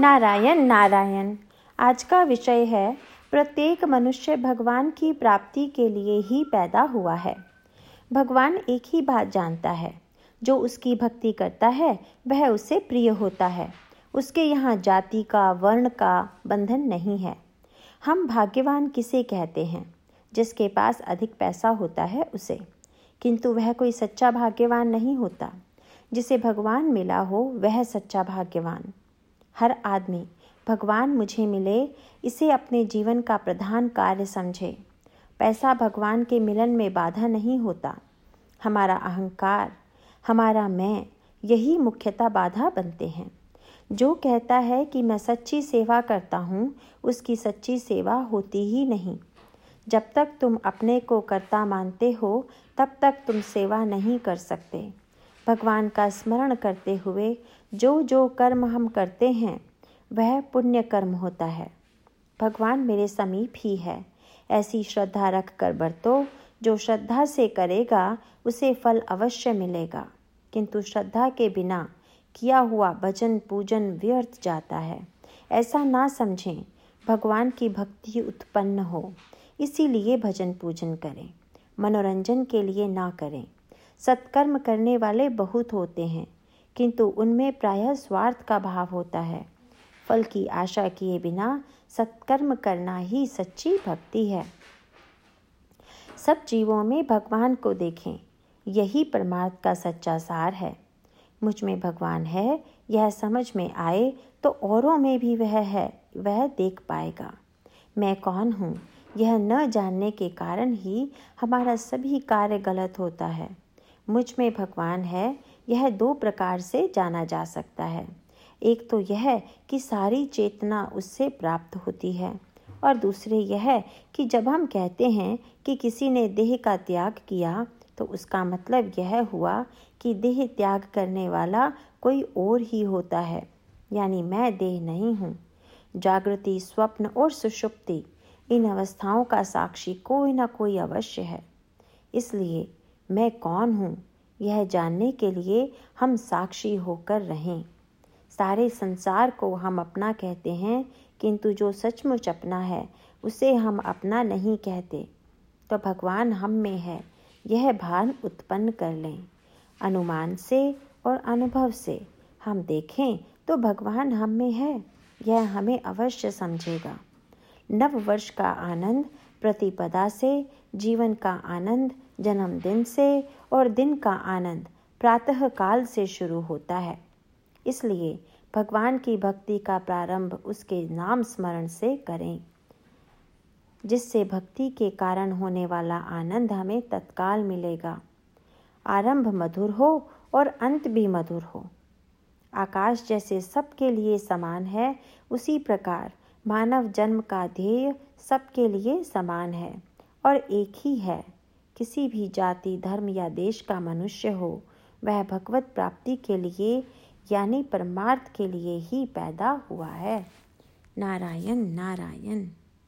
नारायण नारायण। आज का विषय है, प्रत्येक मनुष्य भगवान की प्राप्ति के लिए ही पैदा हुआ है। भगवान एक ही बात जानता है, जो उसकी भक्ति करता है, वह उसे प्रिय होता है। उसके यहाँ जाति का, वर्ण का बंधन नहीं है। हम भाग्यवान किसे कहते हैं? जिसके पास अधिक पैसा होता है उसे। किंतु वह कोई सच्चा भाग्यवान नहीं होता। जिसे भगवान मिला हो, वह सच्चा भाग्यवान। हर आदमी, भगवान मुझे मिले, इसे अपने जीवन का प्रधान कार्य समझे। पैसा भगवान के मिलन में बाधा नहीं होता। हमारा अहंकार, हमारा मैं, यही मुख्यतः बाधा बनते हैं। जो कहता है कि मैं सच्ची सेवा करता हूँ, उसकी सच्ची सेवा होती ही नहीं। जब तक तुम अपने को कर्ता मानते हो, तब तक तुम सेवा नहीं कर सकते। भगवान का स्मरण करते हुए जो जो कर्म हम करते हैं, वह पुण्य कर्म होता है। भगवान मेरे समीप ही है। ऐसी श्रद्धा रख कर बरतो, जो श्रद्धा से करेगा, उसे फल अवश्य मिलेगा। किंतु श्रद्धा के बिना किया हुआ भजन पूजन व्यर्थ जाता है। ऐसा ना समझें, भगवान की भक्ति उत्पन्न हो, इसीलिए भजन पूजन करें। मनोरंजन के लिए ना करें। सत्कर्म करने वाले बहुत होते हैं, किंतु उनमें प्रायः स्वार्थ का भाव होता है। फल की आशा किए बिना सत्कर्म करना ही सच्ची भक्ति है। सब जीवों में भगवान को देखें, यही परमार्थ का सच्चा सार है। मुझमें भगवान है, यह समझ में आए तो औरों में भी वह है, वह देख पाएगा। मैं कौन हूँ? यह न जानने के कारण ही हमारा सभी कार्य गलत होता है। मुझमें भगवान है, यह दो प्रकार से जाना जा सकता है। एक तो यह कि सारी चेतना उससे प्राप्त होती है और दूसरे यह कि जब हम कहते हैं कि किसी ने देह का त्याग किया तो उसका मतलब यह हुआ कि देह त्याग करने वाला कोई और ही होता है, यानी मैं देह नहीं हूँ। जागृति, स्वप्न और सुषुप्ति, इन अवस्थाओं का साक्षी कोई ना कोई अवश्य है। इसलिए मैं कौन हूँ? यह जानने के लिए हम साक्षी होकर रहें। सारे संसार को हम अपना कहते हैं, किंतु जो सचमुच अपना है, उसे हम अपना नहीं कहते। तो भगवान हम में है, यह भान उत्पन्न कर लें। अनुमान से और अनुभव से हम देखें तो भगवान हम में है, यह हमें अवश्य समझेगा। नव वर्ष का आनंद प्रतिपदा से, जीवन का आनंद जन्मदिन से और दिन का आनंद प्रातः काल से शुरू होता है। इसलिए भगवान की भक्ति का प्रारंभ उसके नाम स्मरण से करें, जिससे भक्ति के कारण होने वाला आनंद हमें तत्काल मिलेगा। आरंभ मधुर हो और अंत भी मधुर हो। आकाश जैसे सबके लिए समान है, उसी प्रकार मानव जन्म का ध्येय सबके लिए समान है और एक ही है। किसी भी जाति, धर्म या देश का मनुष्य हो, वह भगवत प्राप्ति के लिए यानी परमार्थ के लिए ही पैदा हुआ है। नारायण नारायण।